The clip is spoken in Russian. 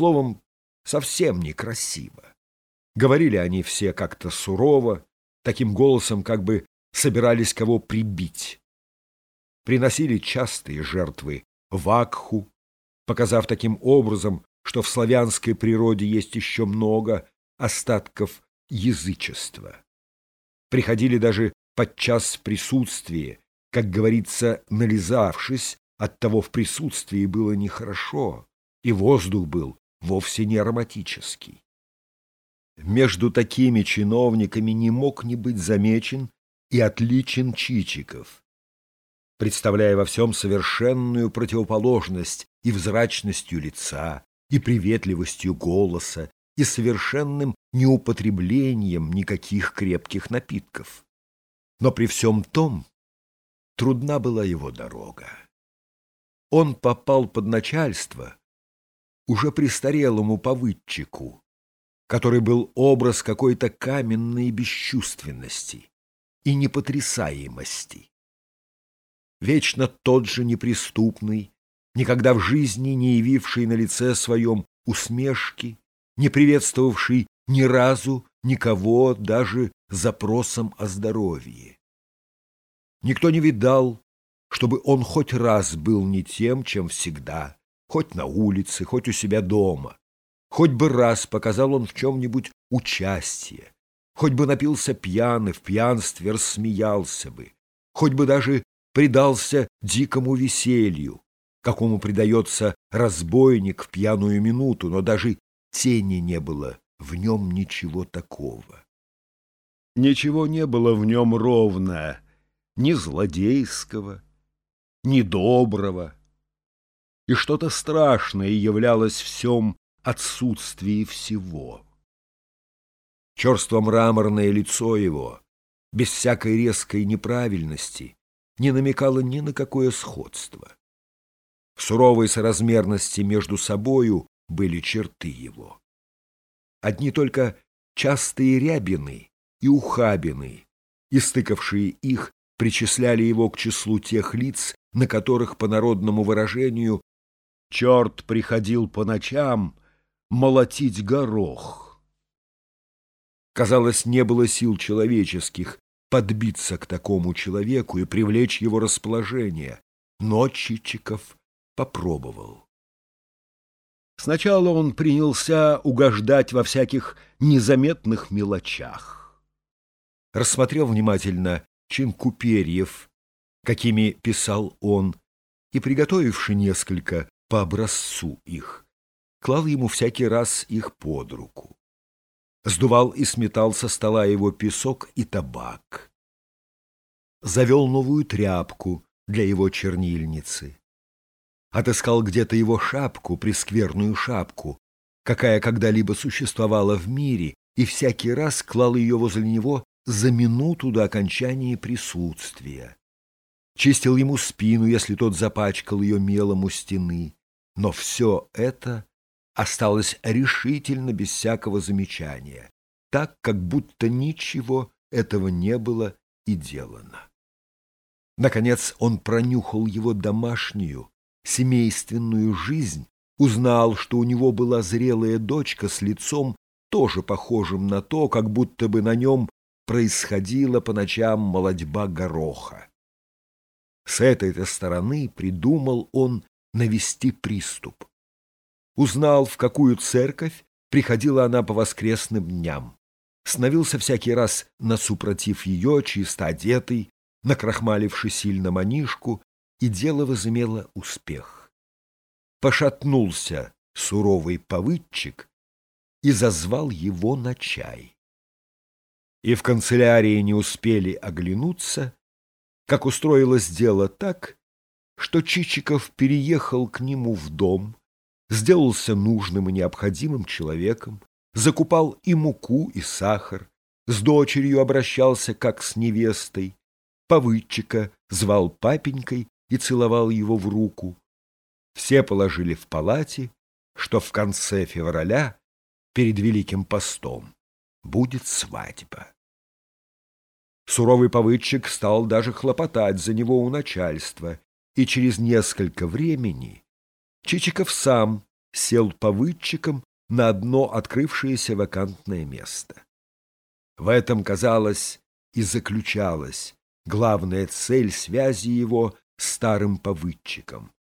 Словом, совсем некрасиво. Говорили они все как-то сурово, таким голосом как бы собирались кого прибить. Приносили частые жертвы вакху, показав таким образом, что в славянской природе есть еще много остатков язычества. Приходили даже подчас в присутствие, как говорится, нализавшись, от того в присутствии было нехорошо, и воздух был вовсе не ароматический. Между такими чиновниками не мог не быть замечен и отличен Чичиков, представляя во всем совершенную противоположность и взрачностью лица, и приветливостью голоса, и совершенным неупотреблением никаких крепких напитков. Но при всем том трудна была его дорога. Он попал под начальство уже престарелому повыдчику, который был образ какой-то каменной бесчувственности и непотрясаемости. Вечно тот же неприступный, никогда в жизни не явивший на лице своем усмешки, не приветствовавший ни разу никого даже запросом о здоровье. Никто не видал, чтобы он хоть раз был не тем, чем всегда, хоть на улице, хоть у себя дома. Хоть бы раз показал он в чем-нибудь участие, хоть бы напился пьяный, в пьянстве рассмеялся бы, хоть бы даже предался дикому веселью, какому предается разбойник в пьяную минуту, но даже тени не было в нем ничего такого. Ничего не было в нем ровно, ни злодейского, ни доброго, и что-то страшное являлось в всем отсутствии всего. Черство-мраморное лицо его, без всякой резкой неправильности, не намекало ни на какое сходство. В суровой соразмерности между собою были черты его. Одни только частые рябины и ухабины, истыкавшие их, причисляли его к числу тех лиц, на которых, по народному выражению, черт приходил по ночам молотить горох. Казалось, не было сил человеческих подбиться к такому человеку и привлечь его расположение, но Чичиков попробовал. Сначала он принялся угождать во всяких незаметных мелочах. Рассмотрел внимательно чинку перьев, какими писал он, и, приготовивши несколько по образцу их, клал ему всякий раз их под руку. Сдувал и сметал со стола его песок и табак. Завел новую тряпку для его чернильницы отыскал где-то его шапку, прескверную шапку, какая когда-либо существовала в мире, и всякий раз клал ее возле него за минуту до окончания присутствия. Чистил ему спину, если тот запачкал ее мелом у стены. Но все это осталось решительно без всякого замечания, так, как будто ничего этого не было и делано. Наконец он пронюхал его домашнюю, семейственную жизнь, узнал, что у него была зрелая дочка с лицом, тоже похожим на то, как будто бы на нем происходила по ночам молодьба гороха. С этой-то стороны придумал он навести приступ. Узнал, в какую церковь приходила она по воскресным дням. Становился всякий раз насупротив ее, чисто одетый, накрахмаливший сильно манишку, и дело возымело успех. Пошатнулся суровый повыдчик и зазвал его на чай. И в канцелярии не успели оглянуться, как устроилось дело так, что Чичиков переехал к нему в дом, сделался нужным и необходимым человеком, закупал и муку, и сахар, с дочерью обращался как с невестой, повыдчика звал папенькой и целовал его в руку. Все положили в палате, что в конце февраля, перед Великим постом, будет свадьба. Суровый повыдчик стал даже хлопотать за него у начальства, и через несколько времени Чичиков сам сел повыдчиком на одно открывшееся вакантное место. В этом, казалось, и заключалась главная цель связи его с старым повыдчиком.